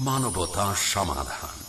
মানবতা সমাধান।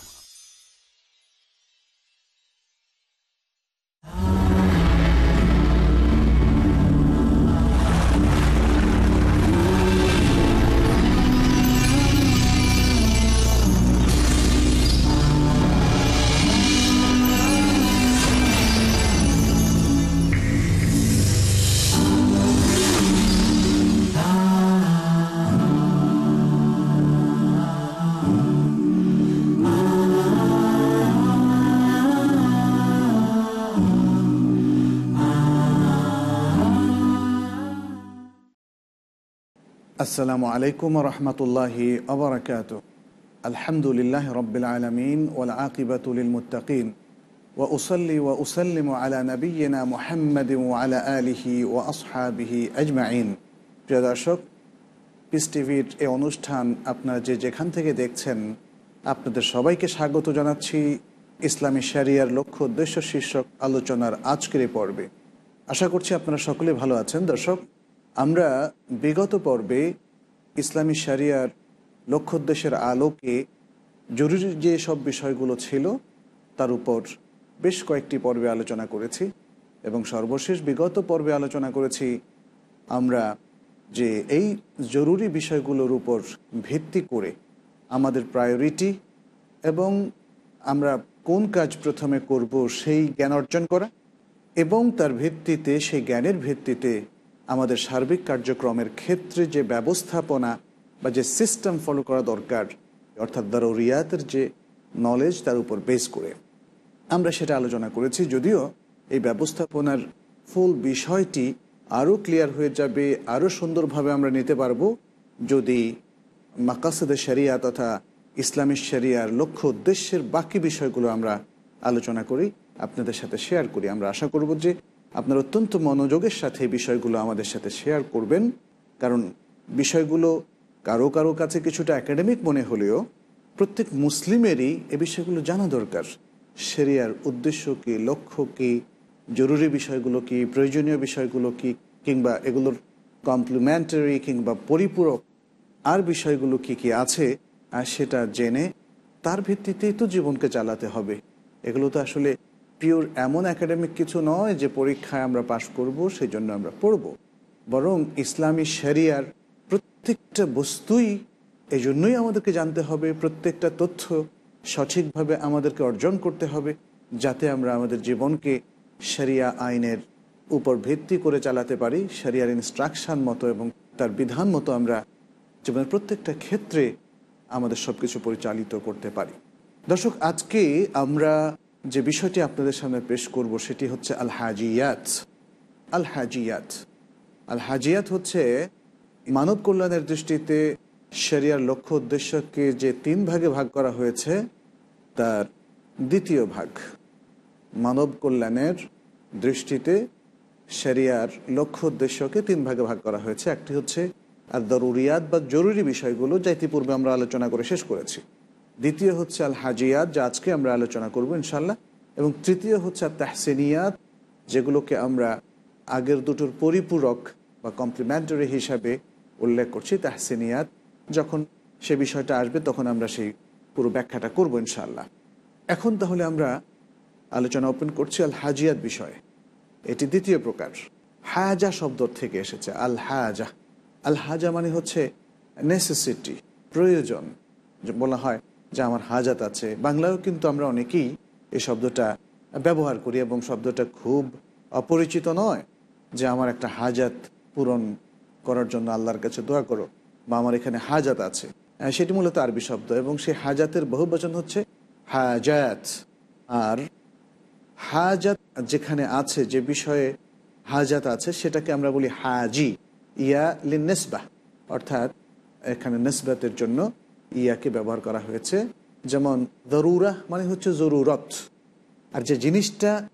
আসসালামু আলাইকুম রহমতুল্লাহি আবরকাত আলহামদুলিল্লাহ রবিল আলমিন ওল আকিবাতুল মুতাকিন উসল্লি ও উসল্লিম আলা নবীনা মোহাম্মদ আলা আলিহি ও আসহাবিহি আজমাইন। প্রিয় দর্শক পিস টিভির এই অনুষ্ঠান আপনারা যে যেখান থেকে দেখছেন, আপনাদের সবাইকে স্বাগত জানাচ্ছি। ইসলামী শরিয়ার লক্ষ্য উদ্দেশ্য শীর্ষক আলোচনার আজকের পর্বে। আশা করছি আপনারা সকলে ভালো আছেন। দর্শক, আমরা বিগত পর্বে ইসলামী শরিয়ার লক্ষ্যোদ্দেশ্যের আলোকে জরুরি যে সব বিষয়গুলো ছিল, তার উপর বেশ কয়েকটি পর্বে আলোচনা করেছি এবং সর্বশেষ বিগত পর্বে আলোচনা করেছি আমরা যে এই জরুরি বিষয়গুলোর উপর ভিত্তি করে আমাদের প্রায়োরিটি এবং আমরা কোন কাজ প্রথমে করব সেই জ্ঞান অর্জন করা এবং তার ভিত্তিতে, সেই জ্ঞানের ভিত্তিতে আমাদের সার্বিক কার্যক্রমের ক্ষেত্রে যে ব্যবস্থাপনা বা যে সিস্টেম ফলো করা দরকার, অর্থাৎ দারুরিয়াতের যে নলেজ তার উপর বেস করে। আমরা সেটা আলোচনা করেছি, যদিও এই ব্যবস্থাপনার ফুল বিষয়টি আরও ক্লিয়ার হয়ে যাবে, আরও সুন্দরভাবে আমরা নিতে পারব, যদি মাকাসেদের শরিয়া তথা ইসলামী শরিয়ার লক্ষ্য উদ্দেশ্যের বাকি বিষয়গুলো আমরা আলোচনা করি, আপনাদের সাথে শেয়ার করি। আমরা আশা করব যে আপনার অত্যন্ত মনোযোগের সাথে বিষয়গুলো আমাদের সাথে শেয়ার করবেন। কারণ বিষয়গুলো কারও কারও কাছে কিছুটা একাডেমিক মনে হলেও প্রত্যেক মুসলিমেরই এ বিষয়গুলো জানা দরকার। সেরিয়ার উদ্দেশ্য কী, লক্ষ্য কী, জরুরি বিষয়গুলো কি, প্রয়োজনীয় বিষয়গুলো কি, কিংবা এগুলোর কমপ্লিমেন্টারি কিংবা পরিপূরক আর বিষয়গুলো কি কি আছে, আর সেটা জেনে তার ভিত্তিতেই তো জীবনকে চালাতে হবে। এগুলো তো আসলে পিওর এমন একাডেমিক কিছু নয় যে পরীক্ষায় আমরা পাশ করব সেই জন্য আমরা পড়ব। বরং ইসলামী শরিয়ার প্রত্যেকটা বস্তুই এই জন্যই আমাদেরকে জানতে হবে, প্রত্যেকটা তথ্য সঠিকভাবে আমাদেরকে অর্জন করতে হবে, যাতে আমরা আমাদের জীবনকে শরিয়া আইনের উপর ভিত্তি করে চালাতে পারি, শরিয়ার ইনস্ট্রাকশান মতো এবং তার বিধান মতো আমরা জীবনের প্রত্যেকটা ক্ষেত্রে আমাদের সব কিছু পরিচালিত করতে পারি। দর্শক, আজকে আমরা যে বিষয়টি আপনাদের সামনে পেশ করব সেটি হচ্ছে আল হাজিয়াত আল হাজিয়াত আল হাজিয়াত হচ্ছে মানব কল্যাণের দৃষ্টিতে শরিয়ার লক্ষ্য উদ্দেশ্যকে যে তিন ভাগে ভাগ করা হয়েছে, তার দ্বিতীয় ভাগ মানব কল্যাণের দৃষ্টিতে শরিয়ার লক্ষ্য উদ্দেশ্যকে তিন ভাগে ভাগ করা হয়েছে। একটি হচ্ছে আর দরুরিয়াত বা জরুরি বিষয়গুলো, যা ইতিপূর্বে আমরা আলোচনা করে শেষ করেছি। দ্বিতীয় হচ্ছে আল হাজিয়াত যা আজকে আমরা আলোচনা করব ইনশাল্লাহ এবং তৃতীয় হচ্ছে আর তাহসেনিয়াত যেগুলোকে আমরা আগের দুটোর পরিপূরক বা কমপ্লিমেন্টারি হিসাবে উল্লেখ করছি, তাহসেনিয়াত। যখন সে বিষয়টা আসবে, তখন আমরা সেই পুরো ব্যাখ্যাটা করব ইনশাল্লাহ এখন তাহলে আমরা আলোচনা ওপেন করছি আল হাজিয়াত বিষয়ে। এটি দ্বিতীয় প্রকার। হাজা শব্দ থেকে এসেছে আল হাজা আল হাজা মানে হচ্ছে নেসেসিটি প্রয়োজন বলা হয় যে আমার হাজাত আছে। বাংলায়ও কিন্তু আমরা অনেকেই এই শব্দটা ব্যবহার করি এবং শব্দটা খুব অপরিচিত নয় যে আমার একটা হাজাত পূরণ করার জন্য আল্লাহর কাছে দোয়া করো বা আমার এখানে হাজাত আছে। সেটি মূলত আরবি শব্দ এবং সেই হাজাতের বহু বচন হচ্ছে হাজাত। আর হাজাত যেখানে আছে, যে বিষয়ে হাজাত আছে, সেটাকে আমরা বলি হাজি, ইয়া লিন নেসবাহ অর্থাৎ এখানে নেসবাতের জন্য ইয়াকে ব্যবহার করা হয়েছে, যেমন দরুরা মানে হচ্ছে জরুরত। আর যে জিনিসটা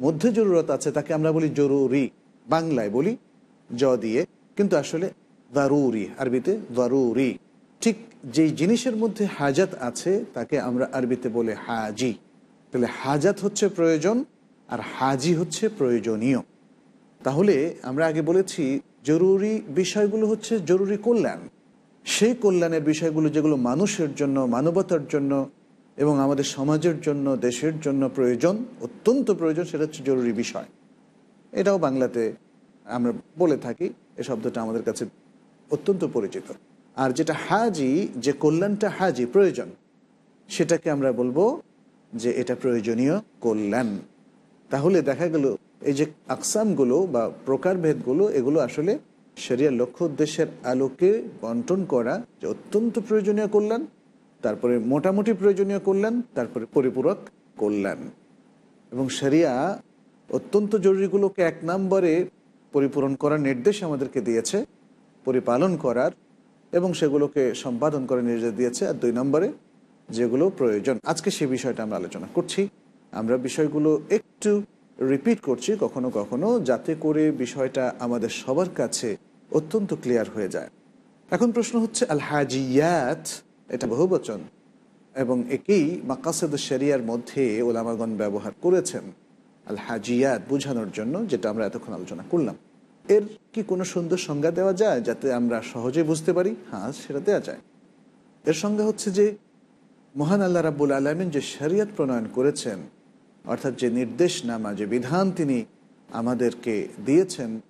মধ্যে জরুরত আছে, তাকে আমরা বলি জরুরি। বাংলায় বলি জ দিয়ে, কিন্তু আসলে দারুরি, আরবিতে দারুরি। ঠিক যেই জিনিসের মধ্যে হাজাত আছে, তাকে আমরা আরবিতে বলে হাজি। তাহলে হাজাত হচ্ছে প্রয়োজন, আর হাজি হচ্ছে প্রয়োজনীয়। তাহলে আমরা আগে বলেছি, জরুরি বিষয়গুলো হচ্ছে জরুরি কল্যাণ। সেই কল্যাণের বিষয়গুলো যেগুলো মানুষের জন্য, মানবতার জন্য এবং আমাদের সমাজের জন্য, দেশের জন্য প্রয়োজন, অত্যন্ত প্রয়োজন, সেটা হচ্ছে জরুরি বিষয়। এটাও বাংলাতে আমরা বলে থাকি, এ শব্দটা আমাদের কাছে অত্যন্ত পরিচিত। আর যেটা হাজি, যে কল্যাণটা হাজি, প্রয়োজন, সেটাকে আমরা বলব যে এটা প্রয়োজনীয় কল্যাণ। তাহলে দেখা গেল, এই যে আকসামগুলো বা প্রকারভেদগুলো, এগুলো আসলে শরিয়ার লক্ষ্য উদ্দেশ্যের আলোকে বন্টন করা যে অত্যন্ত প্রয়োজনীয় কল্যাণ, তারপরে মোটামুটি প্রয়োজনীয় কল্যাণ, তারপরে পরিপূরক কল্যাণ। এবং শরিয়া অত্যন্ত জরুরিগুলোকে এক নম্বরে পরিপূরণ করার নির্দেশ আমাদেরকে দিয়েছে, পরিপালন করার, এবং সেগুলোকে সম্পাদন করার নির্দেশ দিয়েছে, আর দুই নম্বরে যেগুলো প্রয়োজন। আজকে সে বিষয়টা আমরা আলোচনা করছি। আমরা বিষয়গুলো একটু রিপিট করছি, কখনো কখনো, যাতে করে বিষয়টা আমাদের সবার কাছে অত্যন্ত ক্লিয়ার হয়ে যায়। এখন প্রশ্ন হচ্ছে আল হাজিয়াত এটা বহুবচন এবং একেই মাকাসেদ শরিয়ার মধ্যে ওলামাগণ ব্যবহার করেছেন আল হাজিয়াত বোঝানোর জন্য, যেটা আমরা এতক্ষণ আলোচনা করলাম। এর কি কোনো সুন্দর সংজ্ঞা দেওয়া যায়, যাতে আমরা সহজে বুঝতে পারি? হ্যাঁ সেটা দেওয়া যায়। এর সংজ্ঞা হচ্ছে যে, মহান আল্লাহ রাব্বুল আলমিন যে শরিয়ত প্রণয়ন করেছেন অর্থাৎ যে নির্দেশনামা, যে বিধান তিনি আমাদেরকে দিয়েছেন,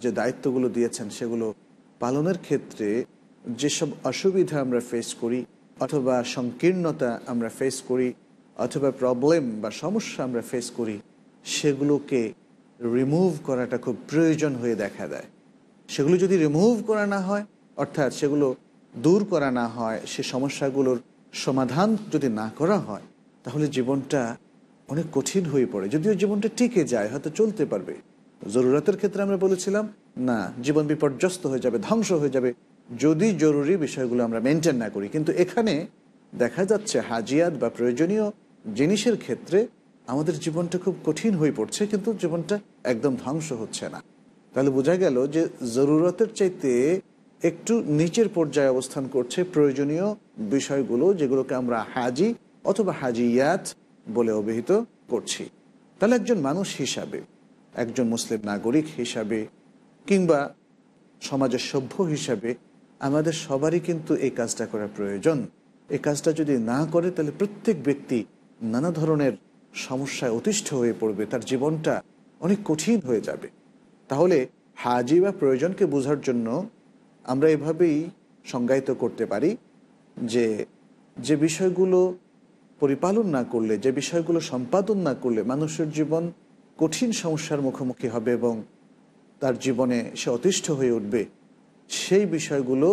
যে দায়িত্বগুলো দিয়েছেন, সেগুলো পালনের ক্ষেত্রে যেসব অসুবিধা আমরা ফেস করি, অথবা সংকীর্ণতা আমরা ফেস করি, অথবা প্রবলেম বা সমস্যা আমরা ফেস করি, সেগুলোকে রিমুভ করাটা খুব প্রয়োজন হয়ে দেখা দেয়। সেগুলো যদি রিমুভ করা না হয়, অর্থাৎ সেগুলো দূর করা না হয়, সে সমস্যাগুলোর সমাধান যদি না করা হয়, তাহলে জীবনটা অনেক কঠিন হয়ে পড়ে। যদিও জীবনটা টিকে যায়, হয়তো চলতে পারবে। জরুরতের ক্ষেত্রে আমরা বলেছিলাম, না, জীবন বিপর্যস্ত হয়ে যাবে, ধ্বংস হয়ে যাবে। যদি জরুরি বিষয়গুলো আমরা মেনটেন না করি। কিন্তু এখানে দেখা যাচ্ছে হাজিয়াত বা প্রয়োজনীয় জিনিসের ক্ষেত্রে আমাদের জীবনটা খুব কঠিন হয়ে পড়ছে, কিন্তু জীবনটা একদম ধ্বংস হচ্ছে না। তাহলে বোঝা গেল যে জরুরতের চাইতে একটু নিচের পর্যায়ে অবস্থান করছে প্রয়োজনীয় বিষয়গুলো, যেগুলোকে আমরা হাজি অথবা হাজিয়াত বলে অভিহিত করছি। তাহলে একজন মানুষ হিসাবে, একজন মুসলিম নাগরিক হিসাবে কিংবা সমাজের সভ্য হিসাবে আমাদের সবারই কিন্তু এই কাজটা করা প্রয়োজন। এই কাজটা যদি না করে, তাহলে প্রত্যেক ব্যক্তি নানা ধরনের সমস্যায় অতিষ্ঠ হয়ে পড়বে, তার জীবনটা অনেক কঠিন হয়ে যাবে। তাহলে হাজি বা প্রয়োজনকে বোঝার জন্য আমরা এভাবেই সংজ্ঞায়িত করতে পারি যে যে বিষয়গুলো পরিপালন না করলে, যে বিষয়গুলো সম্পাদন না করলে মানুষের জীবন কঠিন সমস্যার মুখোমুখি হবে এবং তার জীবনে সে অতিষ্ঠ হয়ে উঠবে, সেই বিষয়গুলো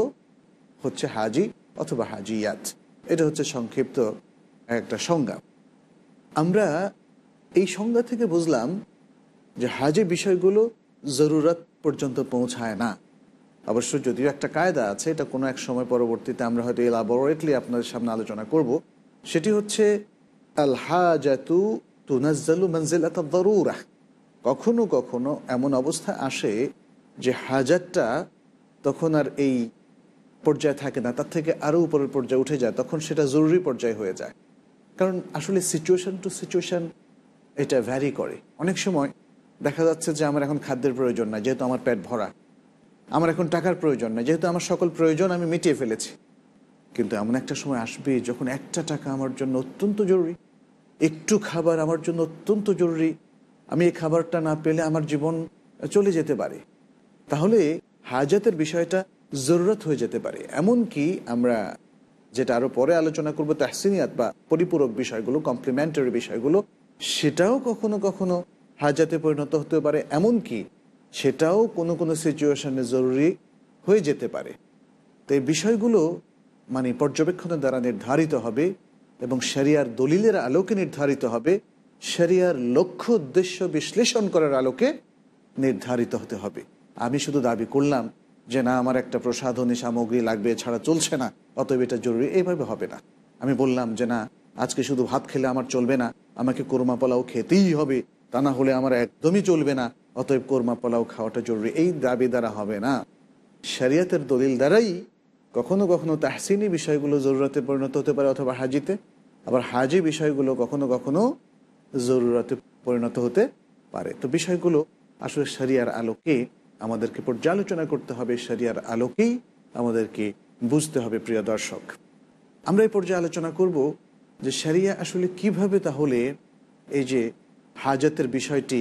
হচ্ছে হাজি অথবা হাজিয়াত। এটা হচ্ছে সংক্ষিপ্ত একটা সংজ্ঞা। আমরা এই সংজ্ঞা থেকে বুঝলাম যে হাজি বিষয়গুলো জরুরত পর্যন্ত পৌঁছায় না। অবশ্য যদিও একটা কায়দা আছে, এটা কোনো এক সময় পরবর্তীতে আমরা হয়তো এলাবোরেটলি আপনাদের সামনে আলোচনা করব। সেটি হচ্ছে আল হাজাতু তুনাজ্জালু মঞ্জিলাত দরুরা কখনো কখনো এমন অবস্থা আসে যে হাজারটা তখন আর এই পর্যায়ে থাকে না, তার থেকে আরও উপরের পর্যায়ে উঠে যায়, তখন সেটা জরুরি পর্যায়ে হয়ে যায়। কারণ আসলে সিচুয়েশন টু সিচুয়েশন এটা ভ্যারি করে। অনেক সময় দেখা যাচ্ছে যে আমার এখন খাদ্যের প্রয়োজন না যেহেতু আমার পেট ভরা। আমার এখন টাকার প্রয়োজন না যেহেতু আমার সকল প্রয়োজন আমি মিটিয়ে ফেলেছি। কিন্তু এমন একটা সময় আসবে যখন একটা টাকা আমার জন্য অত্যন্ত জরুরি। একটু খাবার আমার জন্য অত্যন্ত জরুরি। আমি এই খাবারটা না পেলে আমার জীবন চলে যেতে পারে। তাহলে হাজাতের বিষয়টা জরুরত হয়ে যেতে পারে। এমনকি আমরা যেটা আরও পরে আলোচনা করব, তাহসিনিয়াত বা পরিপূরক বিষয়গুলো কমপ্লিমেন্টারি বিষয়গুলো, সেটাও কখনো কখনো হাজাতে পরিণত হতে পারে। এমনকি সেটাও কোনো কোনো সিচুয়েশনে জরুরি হয়ে যেতে পারে। তো এই বিষয়গুলো মানে পর্যবেক্ষণের দ্বারা নির্ধারিত হবে এবং শরিয়ার দলিলের আলোকে নির্ধারিত হবে, শরিয়ার লক্ষ্য উদ্দেশ্য বিশ্লেষণ করার আলোকে নির্ধারিত হতে হবে। আমি শুধু দাবি করলাম যে না, আমার একটা প্রসাধনী সামগ্রী লাগবে ছাড়া চলছে না, অতএব এটা জরুরি, এইভাবে হবে না। আমি বললাম যে না, আজকে শুধু ভাত খেলে আমার চলবে না, আমাকে কোরমা পোলাও খেতেই হবে, তা না হলে আমার একদমই চলবে না, অতএব কোরমা পোলাও খাওয়াটা জরুরি, এই দাবি দ্বারা হবে না। শরিয়াতের দলিল দ্বারাই কখনো কখনো তাহসিনি বিষয়গুলো জরুরতে পরিণত হতে পারে অথবা হাজিতে, আবার হাজি বিষয়গুলো কখনো কখনো জরুরতে পরিণত হতে পারে। তো বিষয়গুলো আসলে শরিয়ার আলোকে আমাদেরকে পর্যালোচনা করতে হবে, শরিয়ার আলোকেই আমাদেরকে বুঝতে হবে, প্রিয় দর্শক। আমরা এই পর্যায়ে আলোচনা করব যে শরিয়া আসলে কীভাবে তাহলে এই যে হাজতের বিষয়টি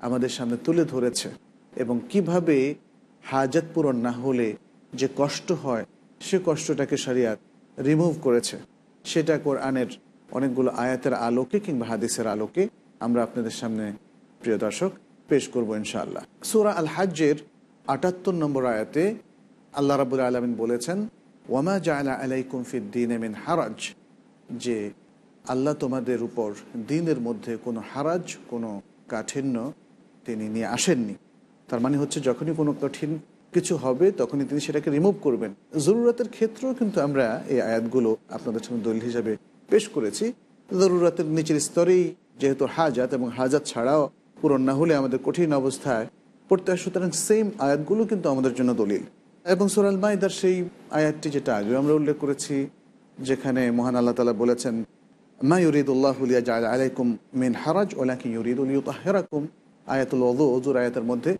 আমাদের সামনে তুলে ধরেছে এবং কীভাবে হাজত পূরণ না হলে যে কষ্ট হয় সে কষ্টটাকে শরিয়াত রিমুভ করেছে। সেটা কোরআনের অনেকগুলো আয়াতের আলোকে কিংবা হাদিসের আলোকে আমরা আপনাদের সামনে, প্রিয় দর্শক, পেশ করব ইনশাআল্লাহ। সুরা আল হাজ্জের আটাত্তর নম্বর আয়াতে আল্লাহ রাবুল আলমিন বলেছেন, ওয়ামা জায়লা আলাইকুম ফিদ্দিন এমিন হারাজ। যে আল্লাহ তোমাদের উপর দিনের মধ্যে কোনো হারাজ, কোনো কাঠিন্য তিনি নিয়ে আসেননি। তার মানে হচ্ছে যখনই কোনো কঠিন কিছু হবে, তখনই তিনি সেটাকে রিমুভ করবেন। জরুরাতের ক্ষেত্রেও কিন্তু আমরা এই আয়াতগুলো আপনাদের সামনে দলিল হিসাবে পেশ করেছি। জরুরাতের নিচের স্তরেই যেহেতু হাজাত এবং হাজাত ছাড়াও পূরণ না হলে আমাদের কঠিন অবস্থায় পড়তে হয়, সুতরাং সেম আয়াতগুলো কিন্তু আমাদের জন্য দলিল। এবং সুরাল মাইদার সেই আয়াতটি যেটা আগে আমরা উল্লেখ করেছি, যেখানে মহান আল্লাহ তালা বলেছেন, মা জাল আলাইকুম মিন হারাজ ওলাকি ইউরিদুল আয়াতুল ওজুর আয়াতের মধ্যে,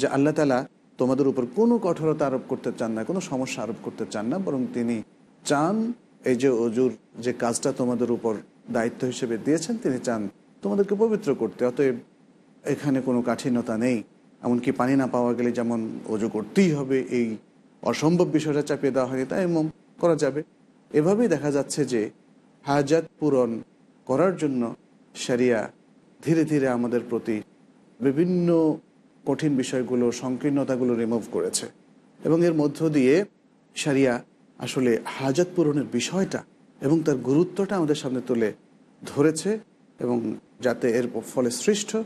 যে আল্লাহ তালা তোমাদের উপর কোনো কঠোরতা আরোপ করতে চান না, কোনো সমস্যা আরোপ করতে চান না, বরং তিনি চান এই যে অজুর যে কাজটা তোমাদের উপর দায়িত্ব হিসেবে দিয়েছেন, তিনি চান তোমাদেরকে পবিত্র করতে। অতএব এখানে কোনো কাঠিন্যতা নেই। এমনকি পানি না পাওয়া গেলে যেমন অজু করতেই হবে, এই অসম্ভব বিষয়টা চাপিয়ে দেওয়া হয়নি, তাই এমন করা যাবে। এভাবেই দেখা যাচ্ছে যে হাজাত পূরণ করার জন্য শরিয়া ধীরে ধীরে আমাদের প্রতি বিভিন্ন কঠিন বিষয়গুলো, সংকীর্ণতাগুলো রিমুভ করেছে। এবং এর মধ্য দিয়ে সারিয়া আসলে হাজাত পূরণের বিষয়টা এবং তার গুরুত্বটা আমাদের সামনে তুলে ধরেছে এবং যাতে এর ফলে সৃষ্ট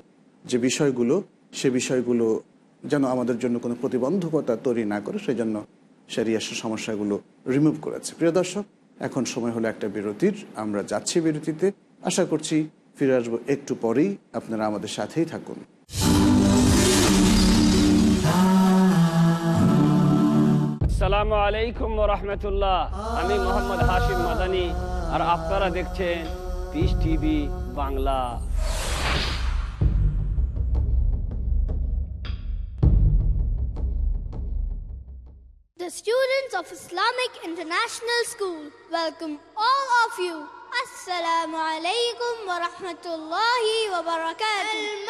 যে বিষয়গুলো, সে বিষয়গুলো যেন আমাদের জন্য কোনো প্রতিবন্ধকতা তৈরি না করে সেই জন্য সারিয়া সে সমস্যাগুলো রিমুভ করেছে। প্রিয় দর্শক, এখন সময় হলো একটা বিরতির। আমরা যাচ্ছি বিরতিতে। আশা করছি ফিরে আসব একটু পরেই। আপনারা আমাদের সাথেই থাকুন। আসসালামু আলাইকুম রহমতুল্লাহ আমি মোহাম্মদ হাশিম মাদানি আর আপনারা দেখছেন Peace TV Bangla The students of Islamic International School welcome all of you. Assalamu alaikum wa rahmatullahi wa barakatuh.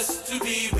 just to be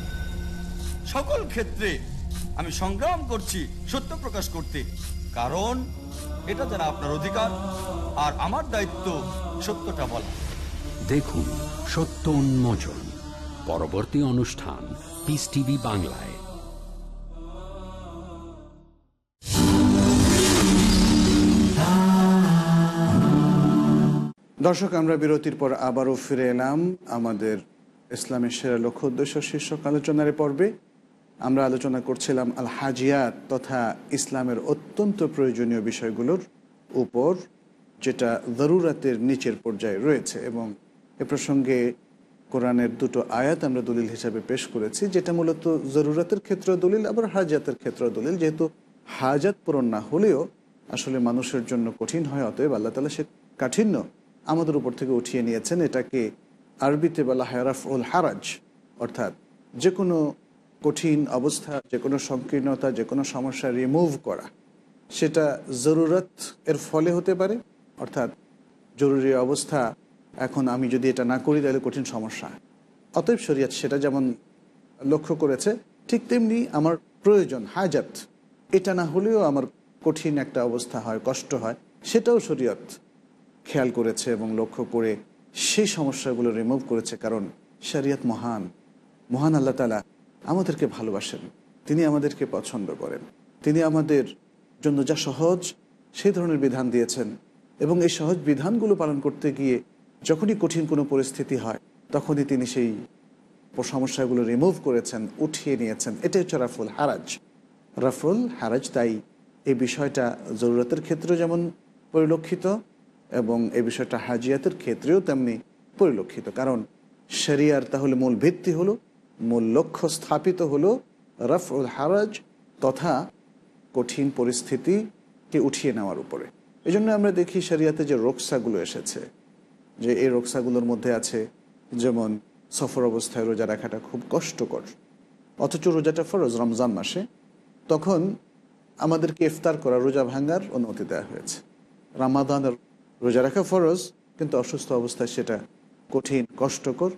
সকল ক্ষেত্রে আমি সংগ্রাম করছি সত্য প্রকাশ করতে। কারণ এটা যারা আপনার অধিকার আর আমার দায়িত্ব সত্যটা বলা। দেখুন সত্য উন্মোচন পরবর্তী অনুষ্ঠান পিস টিভি বাংলায়। দর্শক আমরা বিরতির পর আবারও ফিরে এলাম আমাদের ইসলামের সেরা লক্ষ্য উদ্দেশ্য শীর্ষক আলোচনার পর্বে। আমরা আলোচনা করছিলাম আল হাজিয়াত তথা ইসলামের অত্যন্ত প্রয়োজনীয় বিষয়গুলোর উপর, যেটা জরুরাতের নিচের পর্যায়ে রয়েছে এবং এ প্রসঙ্গে কোরআনের দুটো আয়াত আমরা দলিল হিসাবে পেশ করেছি, যেটা মূলত জরুরাতের ক্ষেত্রে দলিল, আবার হাজাতের ক্ষেত্রে দলিল। যেহেতু হাজাত পূরণ না হলেও আসলে মানুষের জন্য কঠিন হয়, অতএব আল্লাহ তালা সে কাঠিন্য আমাদের উপর থেকে উঠিয়ে নিয়েছেন। এটাকে আরবিতে বলা হয় উল হারাজ, অর্থাৎ যে কোনো কঠিন অবস্থা যে কোনো সংকীর্ণতা যে কোনো সমস্যা রিমুভ করা, সেটা জরুরত এর ফলে হতে পারে। অর্থাৎ জরুরি অবস্থা, এখন আমি যদি এটা না করি, তাহলে কঠিন সমস্যা। অতএব শরিয়াত সেটা যেমন লক্ষ্য করেছে, ঠিক তেমনি আমার প্রয়োজন হাজাত এটা না হলেও আমার কঠিন একটা অবস্থা হয়, কষ্ট হয়, সেটাও শরীয়ত খেয়াল করেছে এবং লক্ষ্য করে সেই সমস্যাগুলো রিমুভ করেছে। কারণ শরিয়ত মহান মহান আল্লাহ তালা আমাদেরকে ভালোবাসেন। তিনি আমাদেরকে পছন্দ করেন। তিনি আমাদের জন্য যা সহজ, সেই ধরনের বিধান দিয়েছেন। এবং এই সহজ বিধানগুলো পালন করতে গিয়ে যখনই কঠিন কোনো পরিস্থিতি হয়, তখনই তিনি সেই সমস্যাগুলো রিমুভ করেছেন, উঠিয়ে নিয়েছেন। এটা হচ্ছে রাফুল হারাজ। রাফুল হারাজ তাই এই বিষয়টা জরুরতের ক্ষেত্রে যেমন পরিলক্ষিত এবং এই বিষয়টা হাজিয়াতের ক্ষেত্রেও তেমনি পরিলক্ষিত। কারণ শরিয়ার তাহলে মূল ভিত্তি হলো মূল লক্ষ্য স্থাপিত হলো রফউল হারাজ তথা কঠিন পরিস্থিতিকে উঠিয়ে নেওয়ার উপরে। এই জন্য আমরা দেখি শরিয়াতে যে রোকসাগুলো এসেছে, যে এই রোকসাগুলোর মধ্যে আছে যেমন সফর অবস্থায় রোজা রাখাটা খুব কষ্টকর, অথচ রোজাটা ফরজ রমজান মাসে। তখন আমাদেরকে ইফতার করা, রোজা ভাঙ্গার অনুমতি দেওয়া হয়েছে। রামাদানের রোজা রাখা ফরজ, কিন্তু অসুস্থ অবস্থায় সেটা কঠিন, কষ্টকর।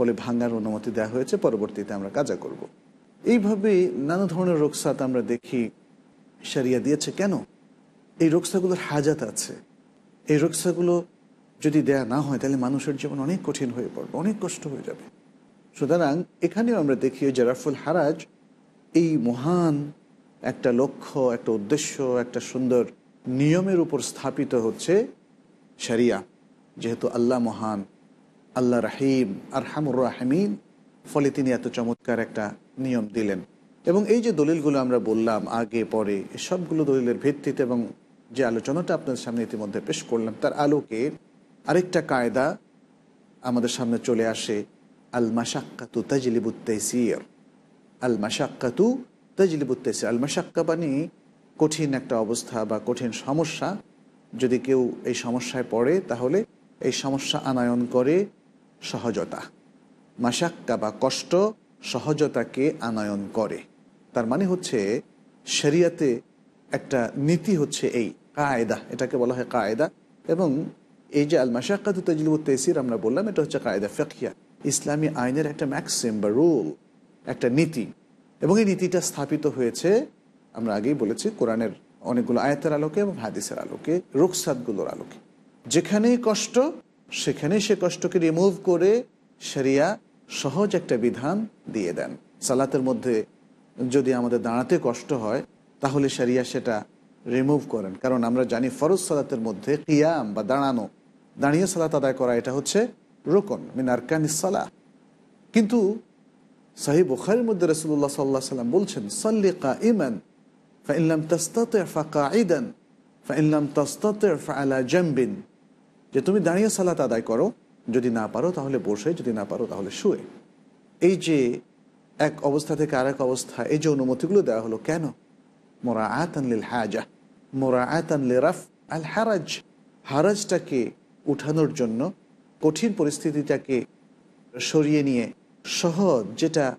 ফলে ভাঙার অনুমতি দেওয়া হয়েছে, পরবর্তীতে আমরা কাজা করব। এইভাবে নানা ধরনের রোকসাত আমরা দেখি, সারিয়া দিয়েছে কেন? এই রোকসাগুলোর হাজাত আছে। এই রোকসাগুলো যদি দেয়া না হয়, তাহলে মানুষের জীবন অনেক কঠিন হয়ে পড়বে, অনেক কষ্ট হয়ে যাবে। সুতরাং এখানেও আমরা দেখি যে রাফুল হারাজ, এই মহান একটা লক্ষ্য, একটা উদ্দেশ্য, একটা সুন্দর নিয়মের উপর স্থাপিত হচ্ছে শরিয়া যেহেতু আল্লাহ মহান। আল্লাহ রাহিম আর হামুর রাহমিন, ফলে তিনি এত চমৎকার একটা নিয়ম দিলেন। এবং এই যে দলিলগুলো আমরা বললাম আগে, পরে সবগুলো দলিলের ভিত্তিতে এবং যে আলোচনাটা আপনাদের সামনে ইতিমধ্যে পেশ করলাম, তার আলোকে আরেকটা কায়দা আমাদের সামনে চলে আসে আল মাসাক্কাতু তাজলিবুত তাইসির। আল মাসাক্কাতু তাজলিবুত তাইসির। আল মাসাক্কা মানে কঠিন একটা অবস্থা বা কঠিন সমস্যা। যদি কেউ এই সমস্যায় পড়ে, তাহলে এই সমস্যা আনায়ন করে সহজতা। মাসাক্কা বা কষ্ট সহজতাকে আনায়ন করে। তার মানে হচ্ছে শরিয়াতে একটা নীতি হচ্ছে এই, কায়দা, এটাকে বলা হয় কায়দা। এবং এই যে আল মাসাক্কাত তজলিবুত তেসির আমরা বললাম, এটা হচ্ছে কায়দা ফেকিয়া ইসলামী আইনের একটা ম্যাক্সিম বা রুল, একটা নীতি। এবং এই নীতিটা স্থাপিত হয়েছে, আমরা আগেই বলেছি, কোরআনের অনেকগুলো আয়তের আলোকে এবং হাদিসের আলোকে রুকসাদগুলোর আলোকে। যেখানেই কষ্ট সেখানেই সে কষ্টকে রিমুভ করে সেরিয়া সহজ একটা বিধান দিয়ে দেন। সালাতের মধ্যে যদি আমাদের দাঁড়াতে কষ্ট হয়, তাহলে সারিয়া সেটা রিমুভ করেন। কারণ আমরা জানি ফরজ সালাতের মধ্যে কিয়াম বা দাঁড়ানো, দাঁড়িয়ে সালাত আদায় করা, এটা হচ্ছে রোকন, মিন আরকান সালাহ। কিন্তু সাহি বুখারের মধ্যে রসুল্লাহ সাল্লাহ সাল্লাম বলছেন সল্লিকা ইমান ফাইনলাম তস্তাতে ফাঁকা ইদান ফাইনলাম তস্তাতে ফালা জাম্বিন। যে তুমি দাঁড়িয়ে সালাত আদায় করো, যদি না পারো তাহলে বসে, যদি না পারো তাহলে শুয়ে। এই যে এক অবস্থা থেকে আরেক অবস্থা, এই যে অনুমতিগুলো দেওয়া হলো, কেন? মোরা আতানলিল হাজা মোরা আতানলি রাফ আল হারাজ। হারাজটাকে উঠানোর জন্য, কঠিন পরিস্থিতিটাকে সরিয়ে নিয়ে, সহজ যেটা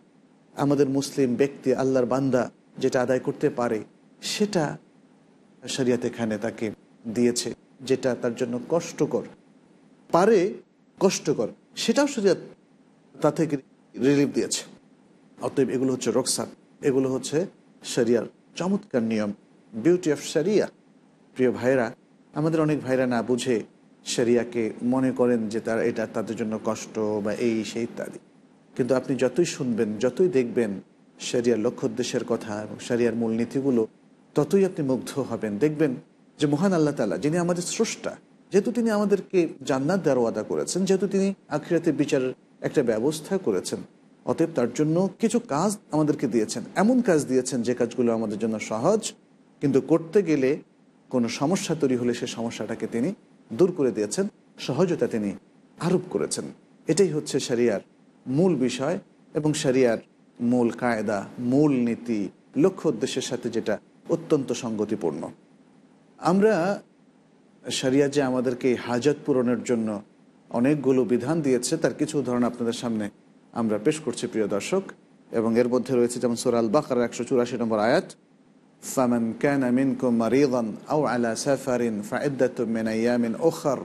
আমাদের মুসলিম ব্যক্তি, আল্লাহর বান্দা যেটা আদায় করতে পারে, সেটা শরিয়াত এখানে তাকে দিয়েছে। যেটা তার জন্য কষ্টকর, পারে কষ্টকর, সেটাও শরিয়াত তা থেকে রিলিফ দিয়েছে। অতএব এগুলো হচ্ছে রক্সাত এগুলো হচ্ছে শরিয়ার চমৎকার নিয়ম বিউটি অফ শরিয়া প্রিয় ভাইরা আমাদের অনেক ভাইরা না বুঝে শরিয়াকে মনে করেন যে তার এটা তাদের জন্য কষ্ট বা এই, সেই, ইত্যাদি। কিন্তু আপনি যতই শুনবেন, যতই দেখবেন শরিয়ার লক্ষ্য উদ্দেশ্যের কথা এবং শরিয়ার মূলনীতিগুলো, ততই আপনি মুগ্ধ হবেন। দেখবেন যে মহান আল্লাহ তালা যিনি আমাদের স্রষ্টা, যেহেতু তিনি আমাদেরকে জান্নাত দেওয়ার ওয়াদা করেছেন, যেহেতু তিনি আখিরাতে বিচারের একটা ব্যবস্থা করেছেন, অতএব তার জন্য কিছু কাজ আমাদেরকে দিয়েছেন। এমন কাজ দিয়েছেন যে কাজগুলো আমাদের জন্য সহজ, কিন্তু করতে গেলে কোনো সমস্যা তৈরি হলে সে সমস্যাটাকে তিনি দূর করে দিয়েছেন, সহজতা তিনি আরোপ করেছেন। এটাই হচ্ছে শরিয়ার মূল বিষয় এবং শরিয়ার মূল কায়দা, মূল নীতি, লক্ষ্য উদ্দেশ্যের সাথে যেটা অত্যন্ত সঙ্গতিপূর্ণ। আমরা শরিয়া যে আমাদেরকে হাজত পূরণের জন্য অনেকগুলো বিধান দিয়েছে, তার কিছু উদাহরণ আপনাদের সামনে আমরা পেশ করছি, প্রিয় দর্শক। এবং এর মধ্যে রয়েছে যেমন সোরাল বাকার একশো চুরাশি নম্বর আয়াত, ফামান ক্যান মিনকুম মারিদান আও আলা সাফারিন ফাইদ্দাতুম মিন আইয়ামিন ওখর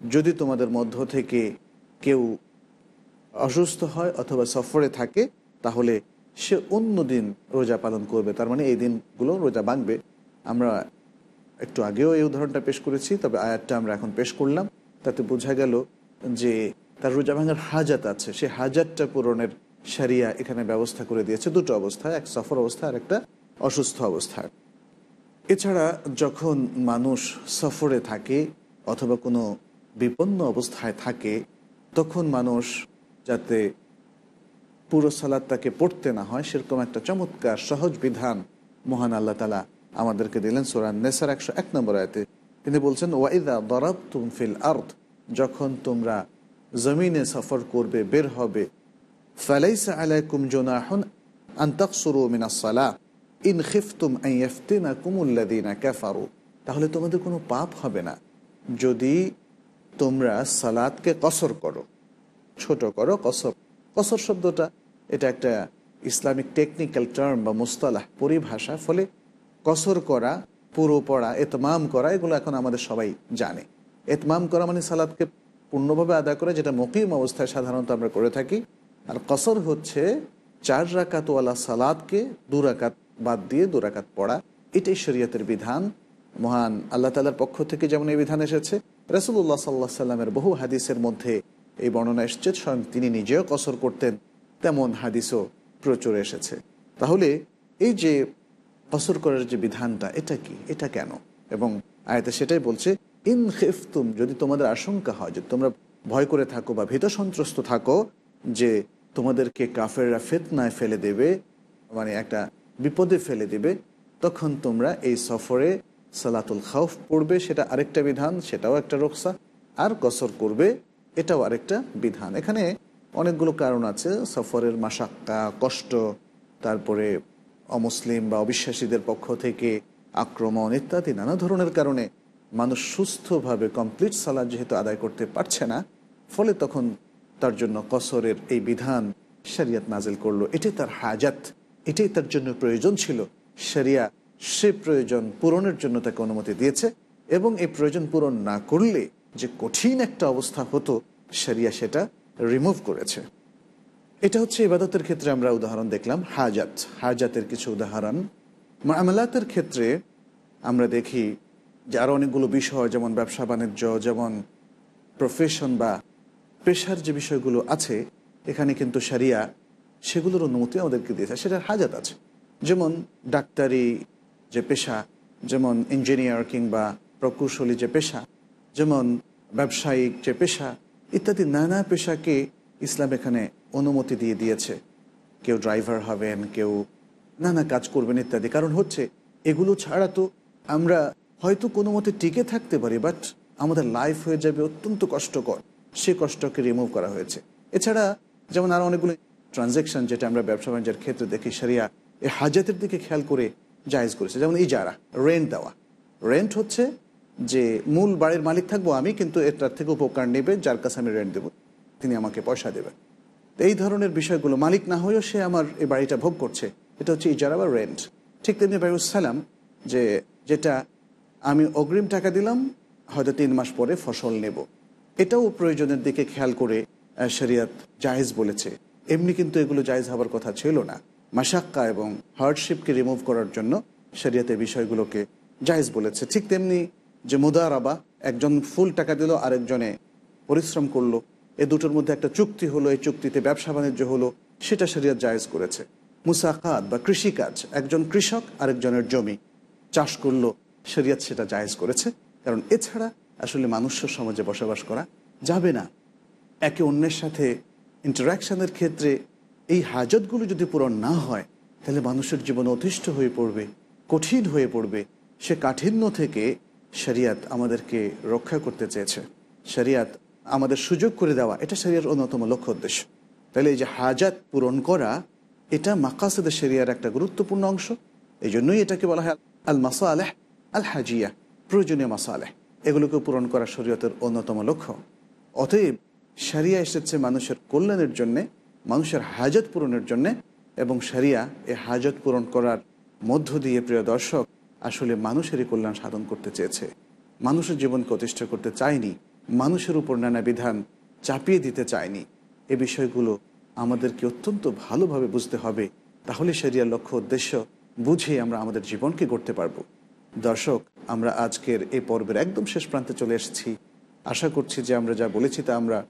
যদি তোমাদের মধ্য থেকে কেউ অসুস্থ হয় অথবা সফরে থাকে, তাহলে সে অন্য দিন রোজা পালন করবে। তার মানে এই দিনগুলো রোজা ভাঙবে আমরা একটু আগেও এই উদাহরণটা পেশ করেছি, তবে আয়াতটা আমরা এখন পেশ করলাম। তাতে বোঝা গেল যে তার রোজা ভাঙার হাজাত আছে, সে হাজাতটা পূরণের সারিয়া এখানে ব্যবস্থা করে দিয়েছে। দুটো অবস্থায় এক সফর অবস্থা আর একটা অসুস্থ অবস্থায় এছাড়া যখন মানুষ সফরে থাকে অথবা কোনো বিপন্ন অবস্থায় থাকে, তখন মানুষ যাতে পুরো সালাদ তাকে পড়তে না হয়, সেরকম একটা চমৎকার সহজ বিধান মহান আল্লাহ তালা আমাদেরকে দিলেন সোরান নেসার একশো এক নম্বর আয়তে। তিনি বলছেন, ওয়াইদা তুম ফিল আর্থ যখন তোমরা জমিনে সফর করবে, বের হবে, ফালাইসা আলাইকুম জোনাহুন আন্তকসুরু মিনাসালা ইন খিফতুম আইফতিনা কুমুল্লাদিনা ক্যাফারু তাহলে তোমাদের কোনো পাপ হবে না। যদি তোমরা সালাদকে কসর করো, ছোট করো কসর। কসর শব্দটা, এটা একটা ইসলামিক টেকনিক্যাল টার্ম বা মুস্তালাহ পরিভাষা, ফলে কসর করা, পুরো পড়া, এতমাম করা, এগুলো এখন আমাদের সবাই জানে। এতমাম করা মানে সালাদকে পূর্ণভাবে আদায় করা, যেটা মকিম অবস্থায় সাধারণত আমরা করে থাকি। আর কসর হচ্ছে চার রাকাতওয়ালা সালাদকে দু রাকাত বাদ দিয়ে দু রাকাত পড়া। এটাই শরীয়তের বিধান। মহান আল্লাহ তালার পক্ষ থেকে যেমন এই বিধান এসেছে রসুল্লাহ সাল্লাহ সাল্লামের বহু হাদিসের মধ্যে এই বর্ণনা এসছে, স্বয়ং তিনি নিজেও কসর করতেন, তেমন হাদিসও প্রচুর এসেছে। তাহলে এই যে কসর করার যে বিধানটা, এটা কি? এটা কেন? এবং আয়তে সেটাই বলছে, ইন খেফতুম, যদি তোমাদের আশঙ্কা হয় যে তোমরা ভয় করে থাকো বা ভীত সন্ত্রস্ত থাকো যে তোমাদেরকে কাফেররা ফেতনায় ফেলে দেবে মানে একটা বিপদে ফেলে দেবে, তখন তোমরা এই সফরে সালাতুল খাউফ পড়বে, সেটা আরেকটা বিধান, সেটাও একটা রোকসা। আর কসর করবে, এটাও আরেকটা বিধান। এখানে অনেকগুলো কারণ আছে, সফরের মাসাক্কা কষ্ট, তারপরে অমুসলিম বা অবিশ্বাসীদের পক্ষ থেকে আক্রমণ ইত্যাদি নানা ধরনের কারণে মানুষ সুস্থভাবে কমপ্লিট সালাদ যেহেতু আদায় করতে পারছে না, ফলে তখন তার জন্য কসরের এই বিধান শরিয়াত নাজিল করল। এটাই তার হাজাত এটাই তার জন্য প্রয়োজন ছিল। শরিয়া সে প্রয়োজন পূরণের জন্য তাকে অনুমতি দিয়েছে এবং এই প্রয়োজন পূরণ না করলে যে কঠিন একটা অবস্থা হতো, শরিয়া সেটা রিমুভ করেছে। এটা হচ্ছে ইবাদতের ক্ষেত্রে আমরা উদাহরণ দেখলাম, হাজাত। হাজাতের কিছু উদাহরণ। মামলাতের ক্ষেত্রে আমরা দেখি যে আরও অনেকগুলো বিষয়, যেমন ব্যবসা বাণিজ্য, যেমন প্রফেশন বা পেশার যে বিষয়গুলো আছে, এখানে কিন্তু সারিয়া সেগুলোর অনুমতি আমাদেরকে দিয়েছে। সেটার হাজাত আছে। যেমন ডাক্তারি যে পেশা, যেমন ইঞ্জিনিয়ার কিংবা প্রকৌশলী যে পেশা, যেমন ব্যবসায়িক যে পেশা, ইত্যাদি নানা পেশাকে ইসলাম এখানে অনুমতি দিয়ে দিয়েছে। কেউ ড্রাইভার হবেন, কেউ নানা কাজ করবেন ইত্যাদি। কারণ হচ্ছে, এগুলো ছাড়া তো আমরা হয়তো কোনো মতে টিকে থাকতে পারি, বাট আমাদের লাইফ হয়ে যাবে অত্যন্ত কষ্টকর। সে কষ্টকে রিমুভ করা হয়েছে। এছাড়া যেমন আরও অনেকগুলো ট্রানজ্যাকশন যেটা আমরা ব্যবসা বাণিজ্যের ক্ষেত্রে দেখি সারিয়া এই হাজাতের দিকে খেয়াল করে জায়েজ করেছে। যেমন ইজারা রেন্ট দেওয়া। রেন্ট হচ্ছে যে মূল বাড়ির মালিক থাকব আমি, কিন্তু এটার থেকে উপকার নেবে, যার কাছে আমি রেন্ট দেবো, তিনি আমাকে পয়সা দেবেন। এই ধরনের বিষয়গুলো, মালিক না হয়েও সে আমার এই বাড়িটা ভোগ করছে। এটা হচ্ছে ইজারা বা রেন্ট ঠিক তেমনি সালাম যে যেটা আমি অগ্রিম টাকা দিলাম, হয়তো তিন মাস পরে ফসল নেব। এটাও প্রয়োজনের দিকে খেয়াল করে শরিয়াত জায়েজ বলেছে। এমনি কিন্তু এগুলো জায়েজ হওয়ার কথা ছিল না। মাসাক্কা এবং হার্ডশিপকে রিমুভ করার জন্য শরিয়াতের বিষয়গুলোকে জায়েজ বলেছে। ঠিক তেমনি যে মুদারাবা, একজন ফুল টাকা দিল, আরেকজনে পরিশ্রম করল এ দুটোর মধ্যে একটা চুক্তি হলো, এই চুক্তিতে ব্যবসা বাণিজ্য হলো, সেটা শরিয়াত জায়েজ করেছে। মুসাকাত বা কৃষিকাজ, একজন কৃষক আরেকজনের জমি। চাষ করল, শরিয়াত সেটা জায়েজ করেছে। কারণ এছাড়া আসলে মানুষ্য সমাজে বসবাস করা যাবে না। একে অন্যের সাথে ইন্টারাকশনের ক্ষেত্রে এই হাজতগুলো যদি পূরণ না হয়, তাহলে মানুষের জীবন অতিষ্ঠ হয়ে পড়বে, কঠিন হয়ে পড়বে। সে কাঠিন্য থেকে শরিয়াত আমাদেরকে রক্ষা করতে চেয়েছে। শরিয়াত আমাদের সুযোগ করে দেওয়া, এটা শরিয়ার অন্যতম লক্ষ্য উদ্দেশ্য। তাহলে এই যে হাজাত পূরণ করা, এটা মাকাসেদের শরিয়ার একটা গুরুত্বপূর্ণ অংশ। এই জন্যই এটাকে বলা হয় আল মাসালেহ আল হাজিয়া প্রয়োজনীয় মাসালেহ। এগুলোকে পূরণ করা শরীয়তের অন্যতম লক্ষ্য। অতএব সারিয়া এসেছে মানুষের কল্যাণের জন্যে, মানুষের হাজত পূরণের জন্যে, এবং সারিয়া এ হাজত পূরণ করার মধ্য দিয়ে, প্রিয় দর্শক, আসলে মানুষেরই কল্যাণ সাধন করতে চেয়েছে। মানুষের জীবনকে প্রতিষ্ঠা করতে চায়নি। মানুষের উপর নানা বিধান চাপিয়ে দিতে চায়নি। এ বিষয়গুলো আমাদেরকে অত্যন্ত ভালোভাবে বুঝতে হবে। তাহলে সেরিয়ার লক্ষ্য উদ্দেশ্য বুঝে আমরা আমাদের জীবনকে গড়তে পারব। দর্শক, আমরা আজকের এই পর্বের একদম শেষ প্রান্তে চলে এসেছি। আশা করছি যে আমরা যা বলেছি তা আমরা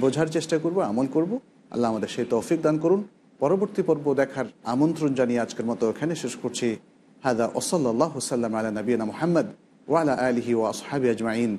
বোঝার চেষ্টা করব, আমল করব। আল্লাহ আমাদের সেই তৌফিক দান করুন। পরবর্তী পর্ব দেখার আমন্ত্রণ জানিয়ে আজকের মতো এখানে শেষ করছি। হাদা ওসল্লাহ সাল্লাম আলা নবীনা মোহাম্মদ ওয়ালা আলহি ও আসহাবি আজমাইন।